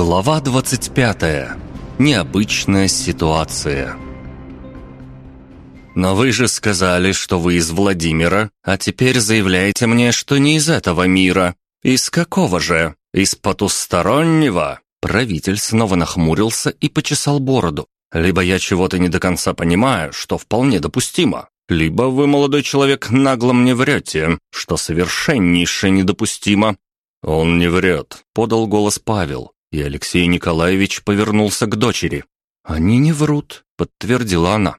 Глава 25. Необычная ситуация. Но вы же сказали, что вы из Владимира, а теперь заявляете мне, что не из этого мира. Из какого же? Из потустороннего? Правитель снова нахмурился и почесал бороду. Либо я чего-то не до конца понимаю, что вполне допустимо, либо вы, молодой человек, нагло мне врете, что совершеннейше недопустимо. «Он не врет», — подал голос Павел и Алексей Николаевич повернулся к дочери. «Они не врут», — подтвердила она.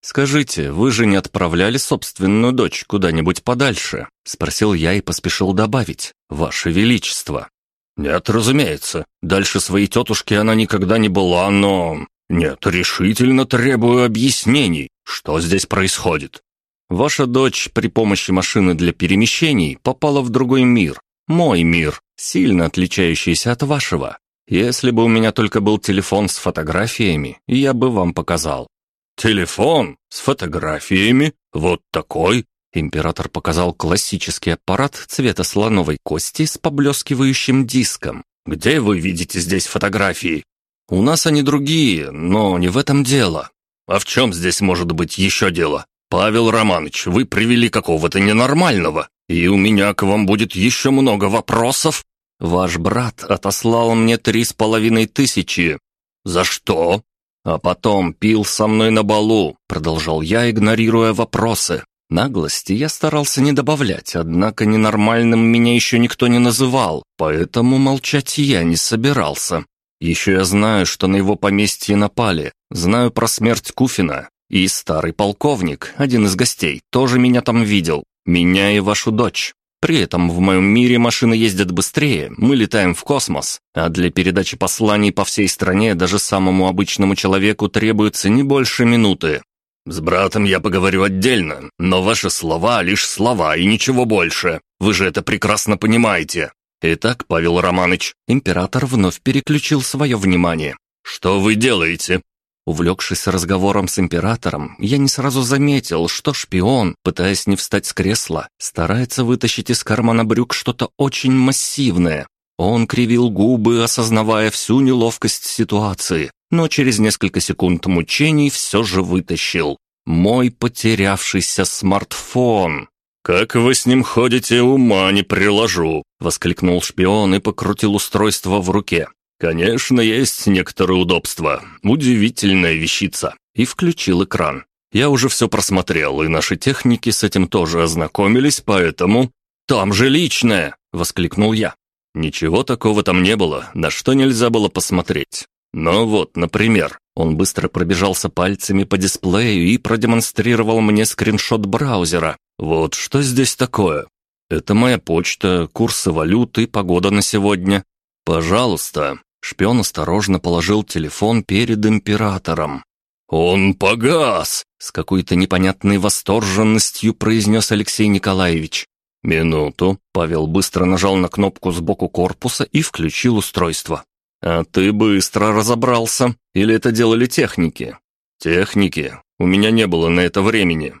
«Скажите, вы же не отправляли собственную дочь куда-нибудь подальше?» — спросил я и поспешил добавить. «Ваше Величество». «Нет, разумеется. Дальше своей тетушки она никогда не была, но...» «Нет, решительно требую объяснений. Что здесь происходит?» «Ваша дочь при помощи машины для перемещений попала в другой мир. Мой мир, сильно отличающийся от вашего. Если бы у меня только был телефон с фотографиями, я бы вам показал». «Телефон? С фотографиями? Вот такой?» Император показал классический аппарат цвета слоновой кости с поблескивающим диском. «Где вы видите здесь фотографии?» «У нас они другие, но не в этом дело». «А в чем здесь может быть еще дело? Павел Романович, вы привели какого-то ненормального, и у меня к вам будет еще много вопросов». Ваш брат отослал мне три с половиной тысячи. За что? А потом пил со мной на балу, продолжал я, игнорируя вопросы. Наглости я старался не добавлять, однако ненормальным меня еще никто не называл, поэтому молчать я не собирался. Еще я знаю, что на его поместье напали, знаю про смерть Куфина, и старый полковник, один из гостей, тоже меня там видел, меня и вашу дочь. При этом в моем мире машины ездят быстрее, мы летаем в космос, а для передачи посланий по всей стране даже самому обычному человеку требуется не больше минуты. С братом я поговорю отдельно, но ваши слова лишь слова и ничего больше. Вы же это прекрасно понимаете. Итак, Павел Романович, император вновь переключил свое внимание. Что вы делаете? Увлекшись разговором с императором, я не сразу заметил, что шпион, пытаясь не встать с кресла, старается вытащить из кармана брюк что-то очень массивное. Он кривил губы, осознавая всю неловкость ситуации, но через несколько секунд мучений все же вытащил. Мой потерявшийся смартфон. «Как вы с ним ходите, ума не приложу!» — воскликнул шпион и покрутил устройство в руке. «Конечно, есть некоторые удобства. Удивительная вещица». И включил экран. Я уже все просмотрел, и наши техники с этим тоже ознакомились, поэтому... «Там же личное!» — воскликнул я. Ничего такого там не было, на что нельзя было посмотреть. Но вот, например, он быстро пробежался пальцами по дисплею и продемонстрировал мне скриншот браузера. Вот что здесь такое? Это моя почта, курсы валют и погода на сегодня. Пожалуйста, Шпион осторожно положил телефон перед императором. «Он погас!» — с какой-то непонятной восторженностью произнес Алексей Николаевич. «Минуту». Павел быстро нажал на кнопку сбоку корпуса и включил устройство. «А ты быстро разобрался? Или это делали техники?» «Техники. У меня не было на это времени».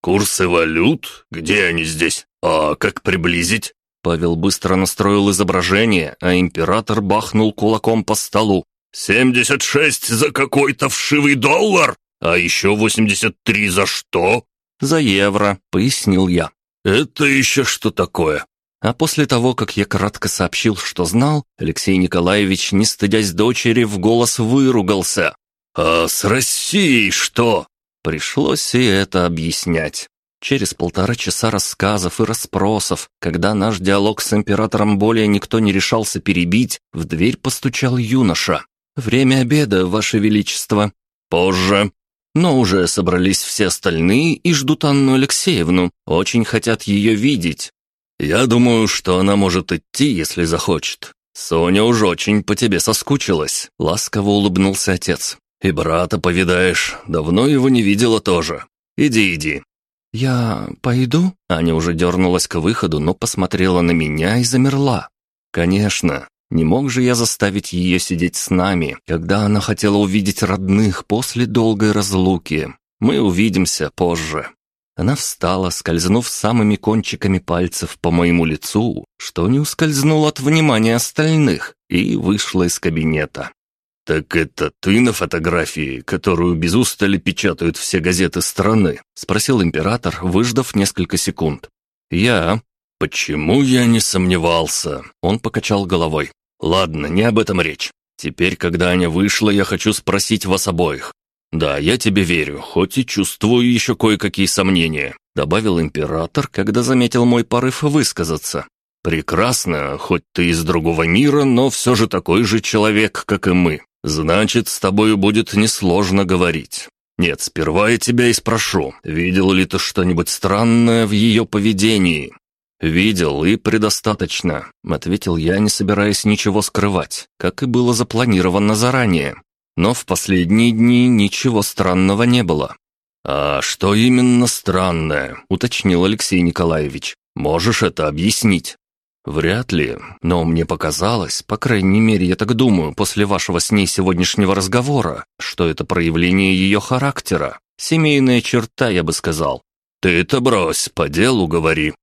«Курсы валют? Где они здесь? А как приблизить?» Павел быстро настроил изображение, а император бахнул кулаком по столу. «Семьдесят шесть за какой-то вшивый доллар? А еще восемьдесят три за что?» «За евро», — пояснил я. «Это еще что такое?» А после того, как я кратко сообщил, что знал, Алексей Николаевич, не стыдясь дочери, в голос выругался. «А с Россией что?» Пришлось и это объяснять. Через полтора часа рассказов и расспросов, когда наш диалог с императором более никто не решался перебить, в дверь постучал юноша. «Время обеда, Ваше Величество». «Позже». Но уже собрались все остальные и ждут Анну Алексеевну. Очень хотят ее видеть. «Я думаю, что она может идти, если захочет. Соня уж очень по тебе соскучилась», — ласково улыбнулся отец. «И брата повидаешь, давно его не видела тоже. Иди, иди, «Я пойду?» Аня уже дернулась к выходу, но посмотрела на меня и замерла. «Конечно, не мог же я заставить ее сидеть с нами, когда она хотела увидеть родных после долгой разлуки. Мы увидимся позже». Она встала, скользнув самыми кончиками пальцев по моему лицу, что не ускользнуло от внимания остальных, и вышла из кабинета. «Так это ты на фотографии, которую без устали печатают все газеты страны?» — спросил император, выждав несколько секунд. «Я». «Почему я не сомневался?» — он покачал головой. «Ладно, не об этом речь. Теперь, когда Аня вышла, я хочу спросить вас обоих. Да, я тебе верю, хоть и чувствую еще кое-какие сомнения», — добавил император, когда заметил мой порыв высказаться. «Прекрасно, хоть ты из другого мира, но все же такой же человек, как и мы. Значит, с тобою будет несложно говорить. Нет, сперва я тебя и спрошу, видел ли ты что-нибудь странное в ее поведении?» «Видел и предостаточно», — ответил я, не собираясь ничего скрывать, как и было запланировано заранее. Но в последние дни ничего странного не было. «А что именно странное?» — уточнил Алексей Николаевич. «Можешь это объяснить?» «Вряд ли, но мне показалось, по крайней мере, я так думаю, после вашего с ней сегодняшнего разговора, что это проявление ее характера, семейная черта, я бы сказал. Ты это брось, по делу говори».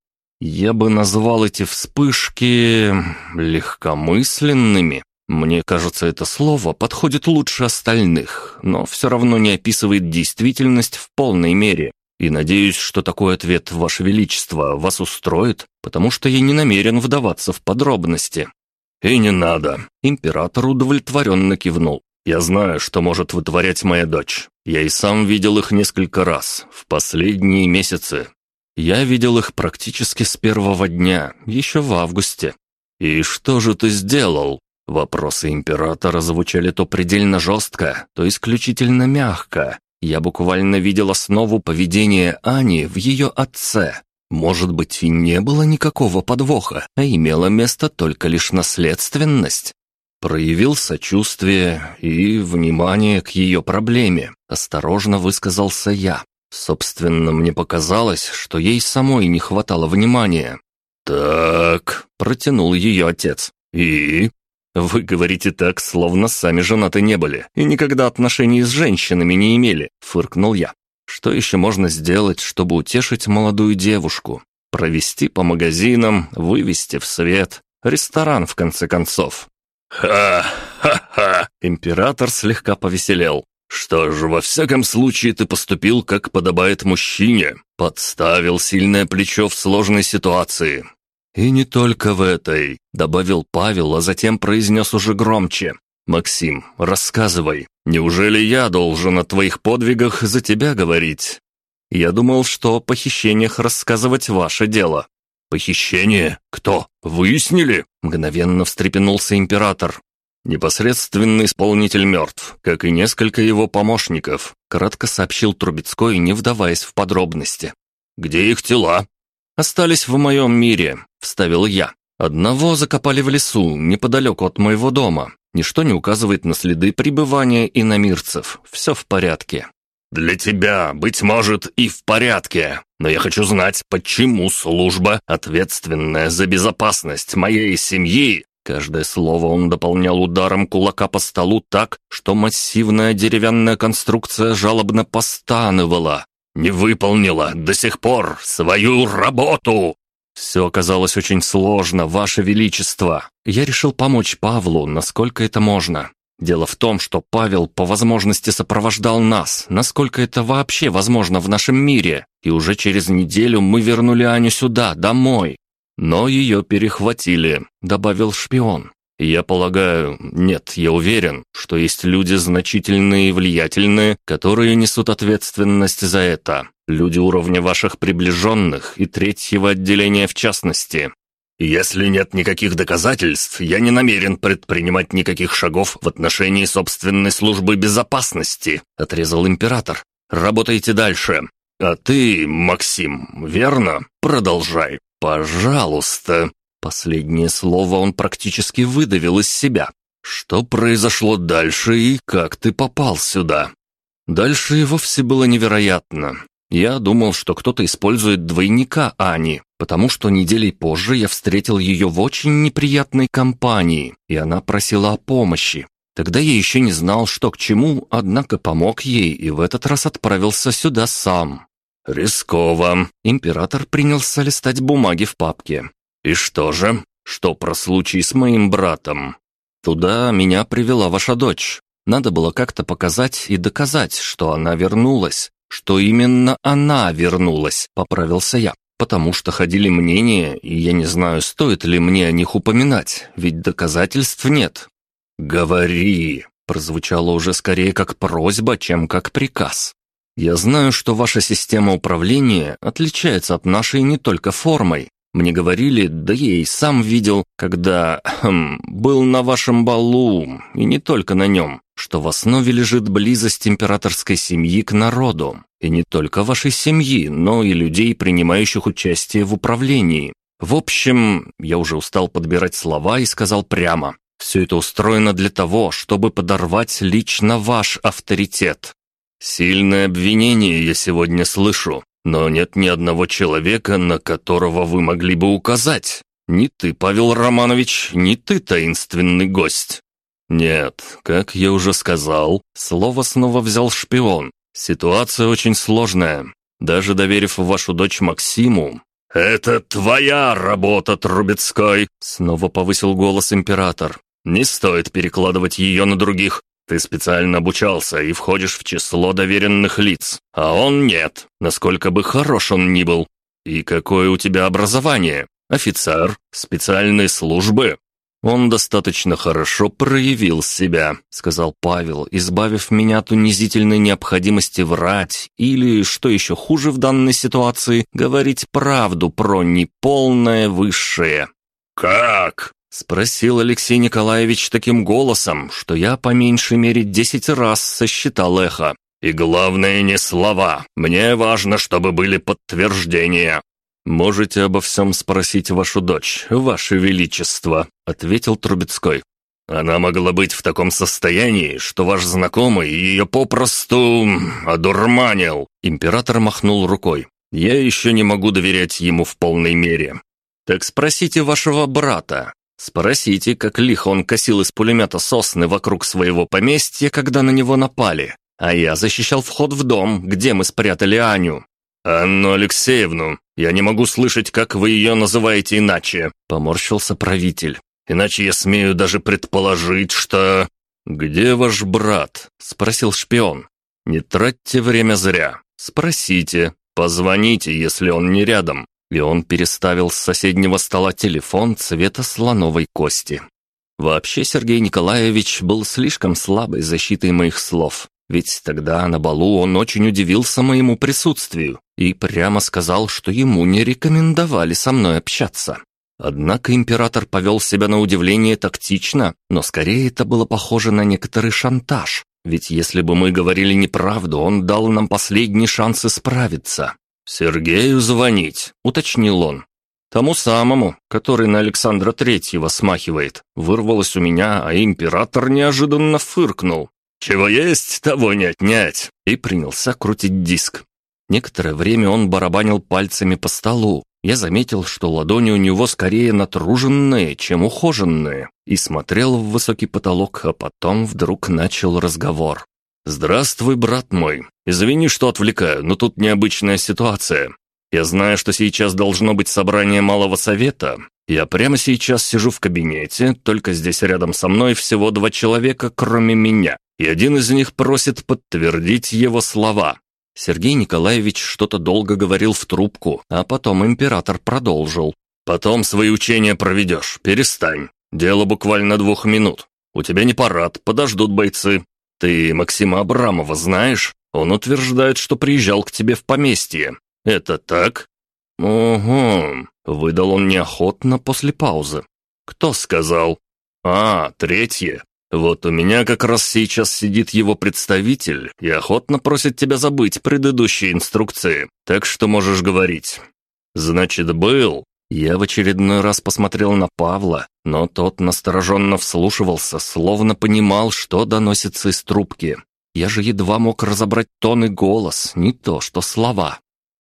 Я бы назвал эти вспышки легкомысленными. Мне кажется, это слово подходит лучше остальных, но все равно не описывает действительность в полной мере. И надеюсь, что такой ответ, Ваше Величество, вас устроит, потому что я не намерен вдаваться в подробности». «И не надо», — император удовлетворенно кивнул. «Я знаю, что может вытворять моя дочь. Я и сам видел их несколько раз, в последние месяцы. Я видел их практически с первого дня, еще в августе. И что же ты сделал?» Вопросы императора звучали то предельно жестко, то исключительно мягко, я буквально видел основу поведения Ани в ее отце. Может быть, и не было никакого подвоха, а имела место только лишь наследственность. Проявил сочувствие и внимание к ее проблеме. Осторожно высказался я. Собственно, мне показалось, что ей самой не хватало внимания. «Так», — протянул ее отец. «И?» «Вы говорите так, словно сами женаты не были и никогда отношений с женщинами не имели», — фыркнул я. «Что еще можно сделать, чтобы утешить молодую девушку? Провести по магазинам, вывести в свет, ресторан, в конце концов». «Ха-ха-ха!» Император слегка повеселел. «Что ж, во всяком случае ты поступил, как подобает мужчине. Подставил сильное плечо в сложной ситуации. «И не только в этой», — добавил Павел, а затем произнес уже громче. «Максим, рассказывай, неужели я должен о твоих подвигах за тебя говорить?» «Я думал, что о похищениях рассказывать ваше дело». «Похищение? Кто? Выяснили?» — мгновенно встрепенулся император. «Непосредственный исполнитель мертв, как и несколько его помощников», — кратко сообщил Трубецкой, не вдаваясь в подробности. «Где их тела?» «Остались в моем мире», — вставил я. «Одного закопали в лесу, неподалеку от моего дома. Ничто не указывает на следы пребывания иномирцев. Все в порядке». «Для тебя, быть может, и в порядке. Но я хочу знать, почему служба, ответственная за безопасность моей семьи...» Каждое слово он дополнял ударом кулака по столу так, что массивная деревянная конструкция жалобно постанывала не выполнила до сих пор свою работу!» «Все оказалось очень сложно, Ваше Величество. Я решил помочь Павлу, насколько это можно. Дело в том, что Павел по возможности сопровождал нас, насколько это вообще возможно в нашем мире, и уже через неделю мы вернули Аню сюда, домой. Но ее перехватили», — добавил шпион. Я полагаю, нет, я уверен, что есть люди значительные и влиятельные, которые несут ответственность за это. Люди уровня ваших приближенных и третьего отделения в частности. Если нет никаких доказательств, я не намерен предпринимать никаких шагов в отношении собственной службы безопасности, отрезал император. Работайте дальше. А ты, Максим, верно? Продолжай. Пожалуйста. Последнее слово он практически выдавил из себя. «Что произошло дальше и как ты попал сюда?» Дальше и вовсе было невероятно. Я думал, что кто-то использует двойника Ани, потому что неделей позже я встретил ее в очень неприятной компании, и она просила о помощи. Тогда я еще не знал, что к чему, однако помог ей и в этот раз отправился сюда сам. Рисково. Император принялся листать бумаги в папке. «И что же? Что про случай с моим братом?» Туда меня привела ваша дочь. Надо было как-то показать и доказать, что она вернулась, что именно она вернулась, поправился я. Потому что ходили мнения, и я не знаю, стоит ли мне о них упоминать, ведь доказательств нет. «Говори!» прозвучало уже скорее как просьба, чем как приказ. «Я знаю, что ваша система управления отличается от нашей не только формой. Мне говорили, да я и сам видел, когда хм, был на вашем балу, и не только на нем, что в основе лежит близость императорской семьи к народу. И не только вашей семьи, но и людей, принимающих участие в управлении. В общем, я уже устал подбирать слова и сказал прямо. Все это устроено для того, чтобы подорвать лично ваш авторитет. Сильное обвинение я сегодня слышу, но нет ни одного человека, на которого вы могли бы указать. Ни ты, Павел Романович, ни ты, таинственный гость. Нет, как я уже сказал, слово снова взял шпион. Ситуация очень сложная. Даже доверив вашу дочь Максиму... «Это твоя работа, Трубецкой!» Снова повысил голос император. «Не стоит перекладывать ее на других. Ты специально обучался и входишь в число доверенных лиц, а он нет, насколько бы хорош он ни был. И какое у тебя образование? Офицер? Специальной службы? «Он достаточно хорошо проявил себя», — сказал Павел, избавив меня от унизительной необходимости врать или, что еще хуже в данной ситуации, говорить правду про неполное высшее. «Как?» — спросил Алексей Николаевич таким голосом, что я по меньшей мере десять раз сосчитал эхо. «И главное не слова. Мне важно, чтобы были подтверждения. «Можете обо всем спросить вашу дочь, ваше величество», — ответил Трубецкой. «Она могла быть в таком состоянии, что ваш знакомый ее попросту одурманил». Император махнул рукой. «Я еще не могу доверять ему в полной мере». «Так спросите вашего брата. Спросите, как лихо он косил из пулемета сосны вокруг своего поместья, когда на него напали. А я защищал вход в дом, где мы спрятали Аню. «Анну Алексеевну, я не могу слышать, как вы ее называете иначе», — поморщился правитель. «Иначе я смею даже предположить, что...» «Где ваш брат?» — спросил шпион. «Не тратьте время зря. Спросите, позвоните, если он не рядом». И он переставил с соседнего стола телефон цвета слоновой кости. Вообще Сергей Николаевич был слишком слабой защитой моих слов. Ведь тогда на балу он очень удивился моему присутствию и прямо сказал, что ему не рекомендовали со мной общаться. Однако император повел себя на удивление тактично, но скорее это было похоже на некоторый шантаж. Ведь если бы мы говорили неправду, он дал нам последний шанс исправиться. «Сергею звонить», — уточнил он. «Тому самому, который на Александра Третьего смахивает», вырвалось у меня, а император неожиданно фыркнул. «Чего есть, того не отнять!» и принялся крутить диск. Некоторое время он барабанил пальцами по столу. Я заметил, что ладони у него скорее натруженные, чем ухоженные, и смотрел в высокий потолок, а потом вдруг начал разговор. «Здравствуй, брат мой. Извини, что отвлекаю, но тут необычная ситуация. Я знаю, что сейчас должно быть собрание малого совета. Я прямо сейчас сижу в кабинете, только здесь рядом со мной всего два человека, кроме меня и один из них просит подтвердить его слова. Сергей Николаевич что-то долго говорил в трубку, а потом император продолжил. «Потом свои учения проведешь, перестань. Дело буквально двух минут. У тебя не парад, подождут бойцы. Ты Максима Абрамова знаешь? Он утверждает, что приезжал к тебе в поместье. Это так?» «Угу», — выдал он неохотно после паузы. «Кто сказал?» «А, третье. Вот у меня как раз сейчас сидит его представитель и охотно просит тебя забыть предыдущие инструкции, так что можешь говорить. Значит, был. Я в очередной раз посмотрел на Павла, но тот настороженно вслушивался, словно понимал, что доносится из трубки. Я же едва мог разобрать тон и голос, не то что слова.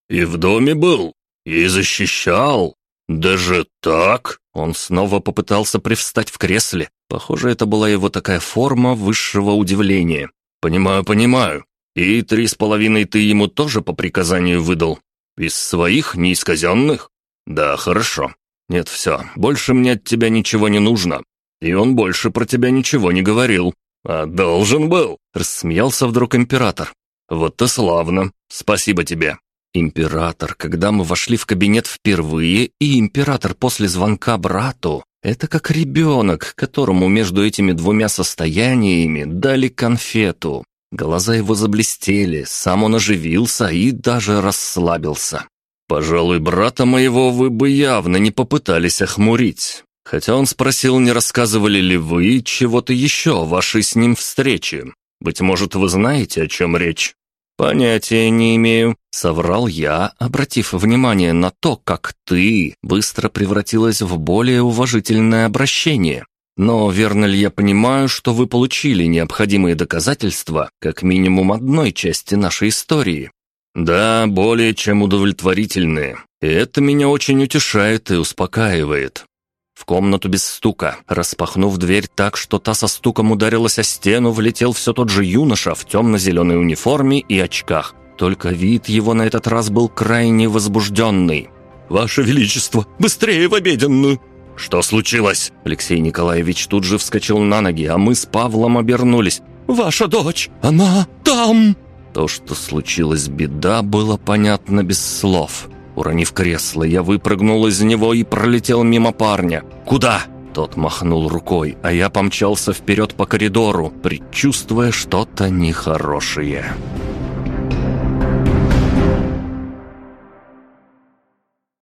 «И в доме был? И защищал? Даже так?» Он снова попытался привстать в кресле, Похоже, это была его такая форма высшего удивления. «Понимаю, понимаю. И три с половиной ты ему тоже по приказанию выдал? Из своих, не из казенных?» «Да, хорошо. Нет, все, больше мне от тебя ничего не нужно. и он больше про тебя ничего не говорил». «А должен был», — рассмеялся вдруг император. «Вот и славно. Спасибо тебе». Император, когда мы вошли в кабинет впервые, и император после звонка брату, это как ребенок, которому между этими двумя состояниями дали конфету. Глаза его заблестели, сам он оживился и даже расслабился. «Пожалуй, брата моего вы бы явно не попытались охмурить. Хотя он спросил, не рассказывали ли вы чего-то еще о вашей с ним встрече. Быть может, вы знаете, о чем речь?» «Понятия не имею», — соврал я, обратив внимание на то, как «ты» быстро превратилась в более уважительное обращение. Но верно ли я понимаю, что вы получили необходимые доказательства как минимум одной части нашей истории? Да, более чем удовлетворительные. И это меня очень утешает и успокаивает. В комнату без стука, распахнув дверь так, что та со стуком ударилась о стену, влетел все тот же юноша в темно-зеленой униформе и очках. Только вид его на этот раз был крайне возбужденный. «Ваше Величество, быстрее в обеденную!» «Что случилось?» Алексей Николаевич тут же вскочил на ноги, а мы с Павлом обернулись. «Ваша дочь! Она там!» То, что случилось беда, было понятно без слов. Уронив кресло, я выпрыгнул из него и пролетел мимо парня. «Куда?» Тот махнул рукой, а я помчался вперед по коридору, предчувствуя что-то нехорошее.